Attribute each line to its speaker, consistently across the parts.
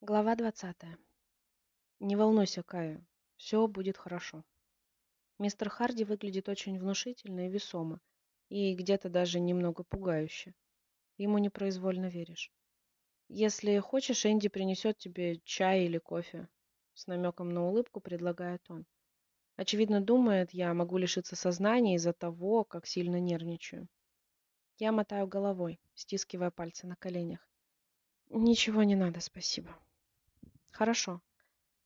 Speaker 1: Глава двадцатая. Не волнуйся, Кая, все будет хорошо. Мистер Харди выглядит очень внушительно и весомо, и где-то даже немного пугающе. Ему непроизвольно веришь. Если хочешь, Энди принесет тебе чай или кофе. С намеком на улыбку предлагает он. Очевидно, думает, я могу лишиться сознания из-за того, как сильно нервничаю. Я мотаю головой, стискивая пальцы на коленях. Ничего не надо, спасибо. Хорошо.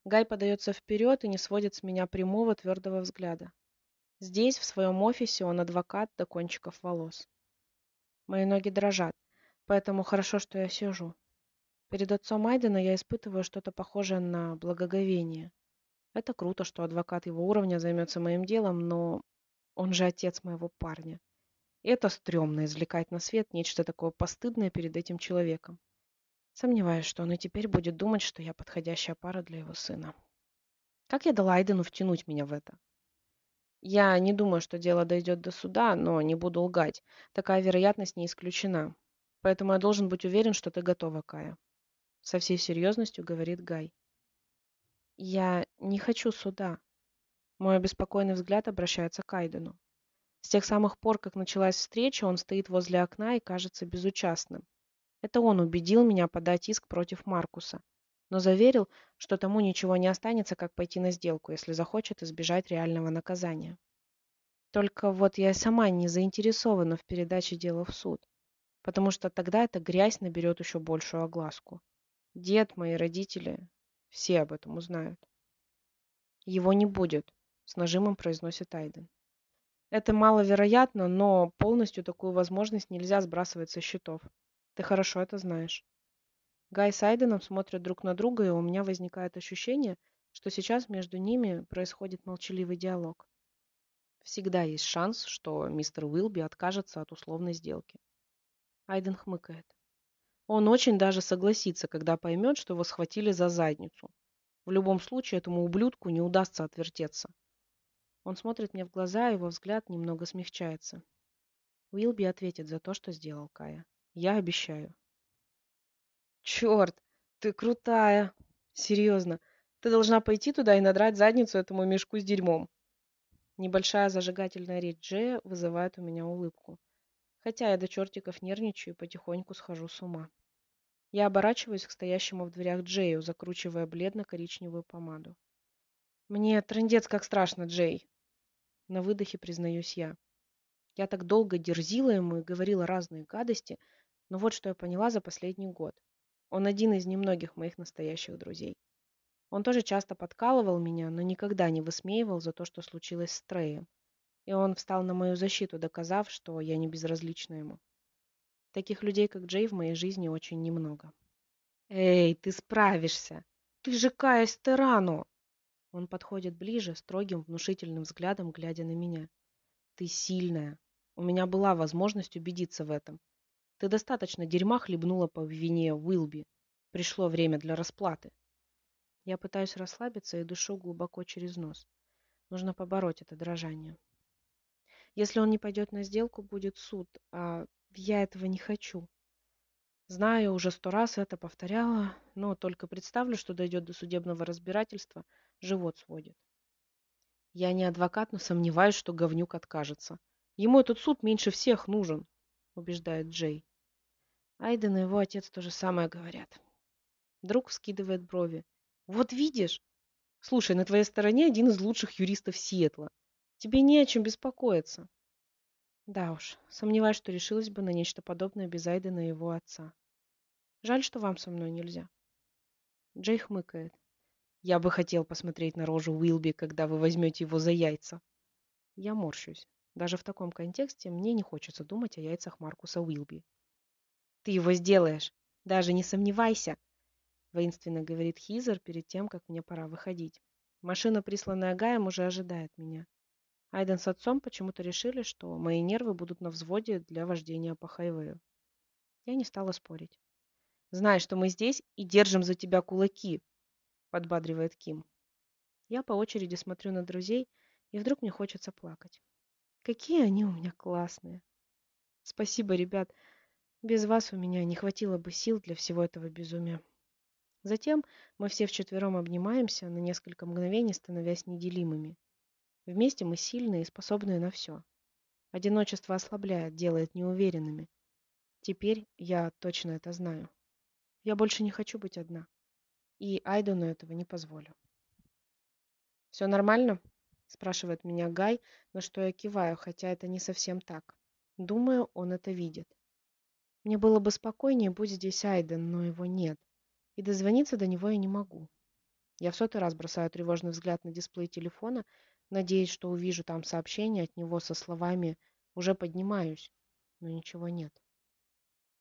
Speaker 1: Гай подается вперед и не сводит с меня прямого твердого взгляда. Здесь, в своем офисе, он адвокат до кончиков волос. Мои ноги дрожат, поэтому хорошо, что я сижу. Перед отцом Айдена я испытываю что-то похожее на благоговение. Это круто, что адвокат его уровня займется моим делом, но он же отец моего парня. И это стрёмно извлекать на свет нечто такое постыдное перед этим человеком. Сомневаюсь, что он и теперь будет думать, что я подходящая пара для его сына. Как я дала Айдену втянуть меня в это? Я не думаю, что дело дойдет до суда, но не буду лгать. Такая вероятность не исключена. Поэтому я должен быть уверен, что ты готова, Кая. Со всей серьезностью говорит Гай. Я не хочу суда. Мой обеспокоенный взгляд обращается к Айдену. С тех самых пор, как началась встреча, он стоит возле окна и кажется безучастным. Это он убедил меня подать иск против Маркуса, но заверил, что тому ничего не останется, как пойти на сделку, если захочет избежать реального наказания. Только вот я сама не заинтересована в передаче дела в суд, потому что тогда эта грязь наберет еще большую огласку. Дед, мои родители, все об этом узнают. Его не будет, с нажимом произносит Айден. Это маловероятно, но полностью такую возможность нельзя сбрасывать со счетов. Ты хорошо это знаешь. Гай с Айденом смотрят друг на друга, и у меня возникает ощущение, что сейчас между ними происходит молчаливый диалог. Всегда есть шанс, что мистер Уилби откажется от условной сделки. Айден хмыкает. Он очень даже согласится, когда поймет, что его схватили за задницу. В любом случае, этому ублюдку не удастся отвертеться. Он смотрит мне в глаза, его взгляд немного смягчается. Уилби ответит за то, что сделал Кая. Я обещаю. Черт, ты крутая. Серьезно. Ты должна пойти туда и надрать задницу этому мешку с дерьмом. Небольшая зажигательная речь Джея вызывает у меня улыбку. Хотя я до чертиков нервничаю и потихоньку схожу с ума. Я оборачиваюсь к стоящему в дверях Джею, закручивая бледно-коричневую помаду. Мне трындец как страшно, Джей. На выдохе признаюсь я. Я так долго дерзила ему и говорила разные гадости, но вот что я поняла за последний год. Он один из немногих моих настоящих друзей. Он тоже часто подкалывал меня, но никогда не высмеивал за то, что случилось с Треем. И он встал на мою защиту, доказав, что я не безразлична ему. Таких людей, как Джей, в моей жизни очень немного. «Эй, ты справишься! Ты же Кая Стерано!» Он подходит ближе, строгим, внушительным взглядом, глядя на меня. «Ты сильная. У меня была возможность убедиться в этом. Ты достаточно дерьма хлебнула по вине Уилби. Пришло время для расплаты. Я пытаюсь расслабиться и дышу глубоко через нос. Нужно побороть это дрожание. Если он не пойдет на сделку, будет суд, а я этого не хочу. Знаю, уже сто раз это повторяла, но только представлю, что дойдет до судебного разбирательства, живот сводит. Я не адвокат, но сомневаюсь, что говнюк откажется. Ему этот суд меньше всех нужен, убеждает Джей. Айден и его отец то же самое говорят. Друг вскидывает брови. Вот видишь? Слушай, на твоей стороне один из лучших юристов Сиэтла. Тебе не о чем беспокоиться. Да уж, сомневаюсь, что решилась бы на нечто подобное без Айдена и его отца. Жаль, что вам со мной нельзя. Джей хмыкает. Я бы хотел посмотреть на рожу Уилби, когда вы возьмете его за яйца. Я морщусь. Даже в таком контексте мне не хочется думать о яйцах Маркуса Уилби. Ты его сделаешь. Даже не сомневайся, воинственно говорит Хизер перед тем, как мне пора выходить. Машина, присланная Гаем, уже ожидает меня. Айден с отцом почему-то решили, что мои нервы будут на взводе для вождения по хайвею. Я не стала спорить. «Знай, что мы здесь и держим за тебя кулаки», — подбадривает Ким. Я по очереди смотрю на друзей, и вдруг мне хочется плакать. Какие они у меня классные. Спасибо, ребят. Без вас у меня не хватило бы сил для всего этого безумия. Затем мы все вчетвером обнимаемся, на несколько мгновений становясь неделимыми. Вместе мы сильные и способные на все. Одиночество ослабляет, делает неуверенными. Теперь я точно это знаю. Я больше не хочу быть одна. И Айдену этого не позволю. «Все нормально?» – спрашивает меня Гай, на что я киваю, хотя это не совсем так. Думаю, он это видит. Мне было бы спокойнее, будь здесь Айден, но его нет. И дозвониться до него я не могу. Я в сотый раз бросаю тревожный взгляд на дисплей телефона, надеясь, что увижу там сообщение от него со словами «Уже поднимаюсь», но ничего нет.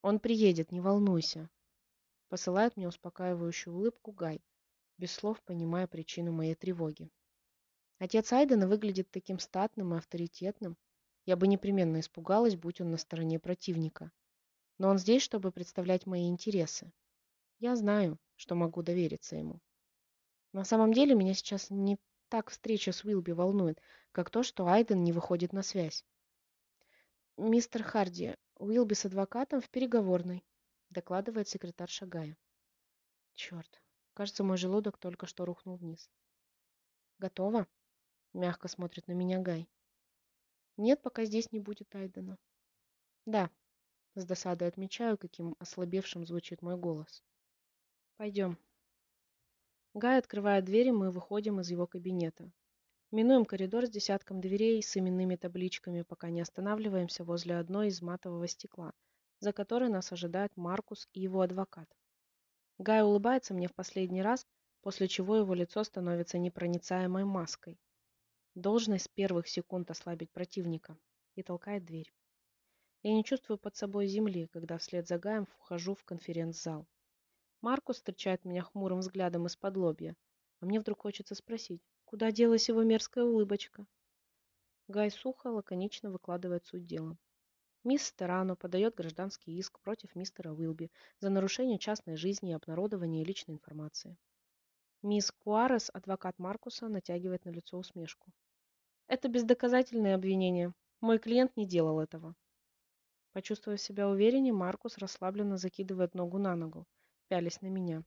Speaker 1: «Он приедет, не волнуйся», — посылает мне успокаивающую улыбку Гай, без слов понимая причину моей тревоги. Отец Айдена выглядит таким статным и авторитетным. Я бы непременно испугалась, будь он на стороне противника. Но он здесь, чтобы представлять мои интересы. Я знаю, что могу довериться ему. На самом деле меня сейчас не так встреча с Уилби волнует, как то, что Айден не выходит на связь. «Мистер Харди, Уилби с адвокатом в переговорной», докладывает секретарь Шагая. Черт, кажется, мой желудок только что рухнул вниз. «Готово?» — мягко смотрит на меня Гай. «Нет, пока здесь не будет Айдена». «Да», — с досадой отмечаю, каким ослабевшим звучит мой голос. Пойдем. Гай открывает дверь, и мы выходим из его кабинета. Минуем коридор с десятком дверей с именными табличками, пока не останавливаемся возле одной из матового стекла, за которой нас ожидает Маркус и его адвокат. Гай улыбается мне в последний раз, после чего его лицо становится непроницаемой маской. Должность с первых секунд ослабить противника. И толкает дверь. Я не чувствую под собой земли, когда вслед за Гаем вхожу в конференц-зал. Маркус встречает меня хмурым взглядом из-под лобья, а мне вдруг хочется спросить, куда делась его мерзкая улыбочка? Гай сухо, лаконично выкладывает суть дела. Мисс Стерано подает гражданский иск против мистера Уилби за нарушение частной жизни и обнародование личной информации. Мисс Куарес, адвокат Маркуса, натягивает на лицо усмешку. Это бездоказательное обвинение. Мой клиент не делал этого. Почувствовав себя увереннее, Маркус расслабленно закидывает ногу на ногу, пялись на меня.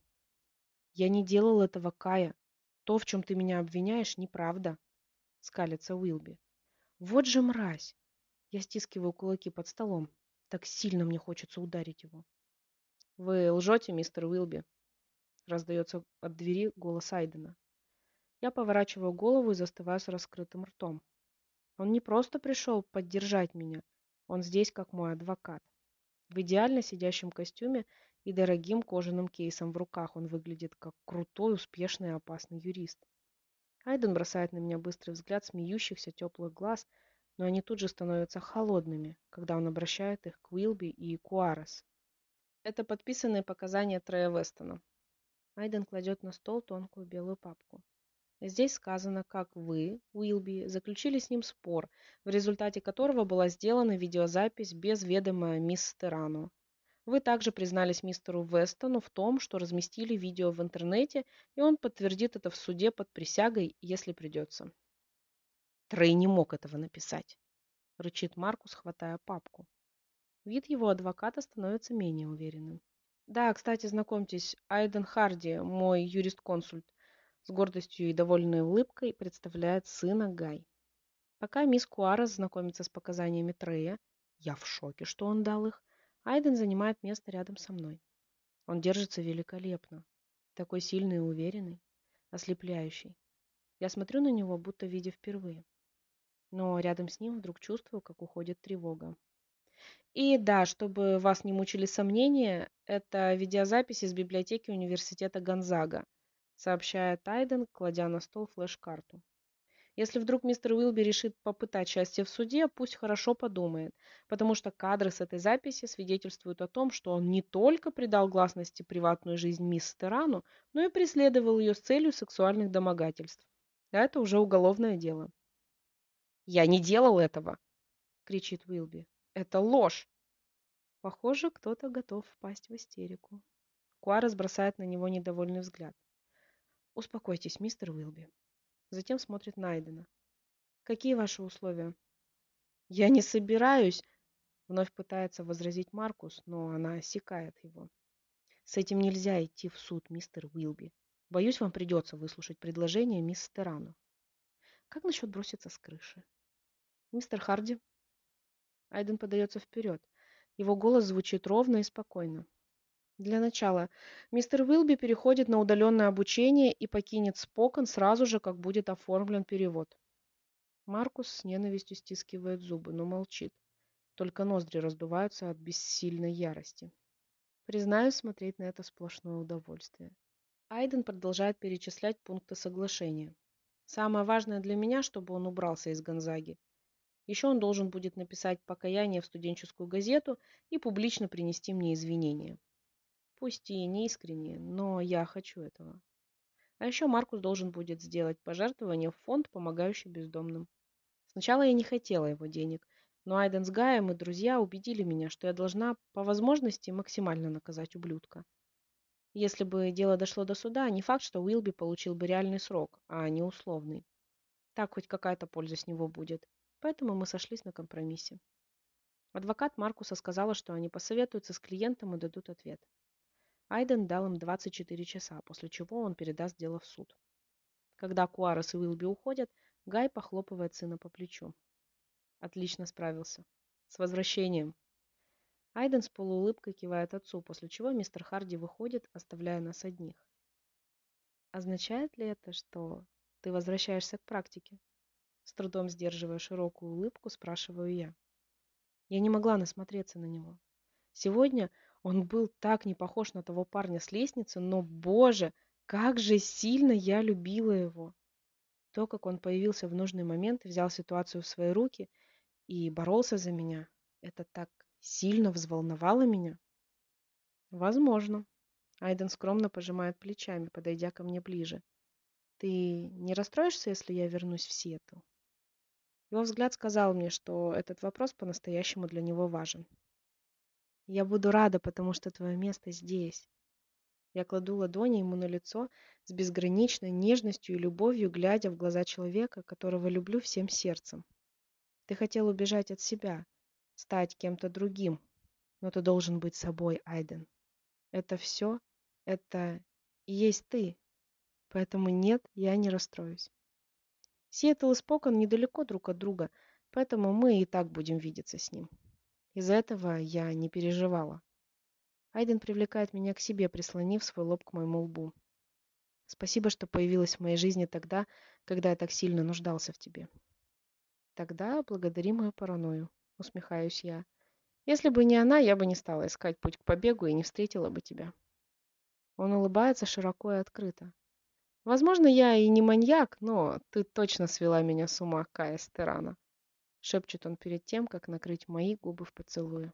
Speaker 1: «Я не делал этого, Кая. То, в чем ты меня обвиняешь, неправда», — скалится Уилби. «Вот же мразь!» Я стискиваю кулаки под столом. Так сильно мне хочется ударить его. «Вы лжете, мистер Уилби?» Раздается от двери голос Айдена. Я поворачиваю голову и застываю с раскрытым ртом. Он не просто пришел поддержать меня. Он здесь как мой адвокат. В идеально сидящем костюме и дорогим кожаным кейсом в руках он выглядит как крутой, успешный и опасный юрист. Айден бросает на меня быстрый взгляд смеющихся теплых глаз, но они тут же становятся холодными, когда он обращает их к Уилби и Куарес. Это подписанные показания Трея Вестона. Айден кладет на стол тонкую белую папку. Здесь сказано, как вы, Уилби, заключили с ним спор, в результате которого была сделана видеозапись без ведома мисс Стерано. Вы также признались мистеру Вестону в том, что разместили видео в интернете, и он подтвердит это в суде под присягой, если придется. Трей не мог этого написать, рычит Маркус, хватая папку. Вид его адвоката становится менее уверенным. Да, кстати, знакомьтесь, Айден Харди, мой юрист-консульт, с гордостью и довольной улыбкой представляет сына Гай. Пока мисс Куарес знакомится с показаниями Трея, я в шоке, что он дал их, Айден занимает место рядом со мной. Он держится великолепно. Такой сильный и уверенный, ослепляющий. Я смотрю на него, будто видя впервые. Но рядом с ним вдруг чувствую, как уходит тревога. И да, чтобы вас не мучили сомнения, это видеозапись из библиотеки университета Гонзага, сообщает Айден, кладя на стол флеш-карту. Если вдруг мистер Уилби решит попытать счастье в суде, пусть хорошо подумает, потому что кадры с этой записи свидетельствуют о том, что он не только придал гласности приватную жизнь мисс Стерану, но и преследовал ее с целью сексуальных домогательств. А это уже уголовное дело. «Я не делал этого!» — кричит Уилби. «Это ложь!» Похоже, кто-то готов впасть в истерику. Куарес бросает на него недовольный взгляд. «Успокойтесь, мистер Уилби. Затем смотрит на Айдена. «Какие ваши условия?» «Я не собираюсь!» Вновь пытается возразить Маркус, но она осекает его. С этим нельзя идти в суд, мистер Уилби. Боюсь, вам придется выслушать предложение мисс Террану. Как насчет броситься с крыши? Мистер Харди? Айден подается вперед. Его голос звучит ровно и спокойно. Для начала, мистер Уилби переходит на удаленное обучение и покинет Спокон сразу же, как будет оформлен перевод. Маркус с ненавистью стискивает зубы, но молчит. Только ноздри раздуваются от бессильной ярости. Признаюсь, смотреть на это сплошное удовольствие. Айден продолжает перечислять пункты соглашения. Самое важное для меня, чтобы он убрался из Гонзаги. Еще он должен будет написать покаяние в студенческую газету и публично принести мне извинения. Пусть и не искренние, но я хочу этого. А еще Маркус должен будет сделать пожертвование в фонд, помогающий бездомным. Сначала я не хотела его денег, но Айден с Гаем и друзья убедили меня, что я должна по возможности максимально наказать ублюдка. Если бы дело дошло до суда, не факт, что Уилби получил бы реальный срок, а не условный. Так хоть какая-то польза с него будет. Поэтому мы сошлись на компромиссе. Адвокат Маркуса сказала, что они посоветуются с клиентом и дадут ответ. Айден дал им 24 часа, после чего он передаст дело в суд. Когда Куарес и Уилби уходят, Гай похлопывает сына по плечу. Отлично справился. С возвращением. Айден с полуулыбкой кивает отцу, после чего мистер Харди выходит, оставляя нас одних. Означает ли это, что ты возвращаешься к практике? С трудом сдерживая широкую улыбку, спрашиваю я. Я не могла насмотреться на него. Сегодня он был так не похож на того парня с лестницы, но, боже, как же сильно я любила его. То, как он появился в нужный момент, взял ситуацию в свои руки и боролся за меня, это так сильно взволновало меня? Возможно. Айден скромно пожимает плечами, подойдя ко мне ближе. Ты не расстроишься, если я вернусь в Сиэтл? Его взгляд сказал мне, что этот вопрос по-настоящему для него важен. Я буду рада, потому что твое место здесь. Я кладу ладони ему на лицо с безграничной нежностью и любовью, глядя в глаза человека, которого люблю всем сердцем. Ты хотел убежать от себя, стать кем-то другим, но ты должен быть собой, Айден. Это все, это и есть ты. Поэтому нет, я не расстроюсь. Сиэтл и Спокон недалеко друг от друга, поэтому мы и так будем видеться с ним. Из-за этого я не переживала. Айден привлекает меня к себе, прислонив свой лоб к моему лбу. Спасибо, что появилась в моей жизни тогда, когда я так сильно нуждался в тебе. Тогда благодари мою паранойю усмехаюсь я. Если бы не она, я бы не стала искать путь к побегу и не встретила бы тебя. Он улыбается широко и открыто. Возможно, я и не маньяк, но ты точно свела меня с ума, Кая Стерана. Шепчет он перед тем, как накрыть мои губы в поцелуе.